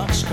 Dutch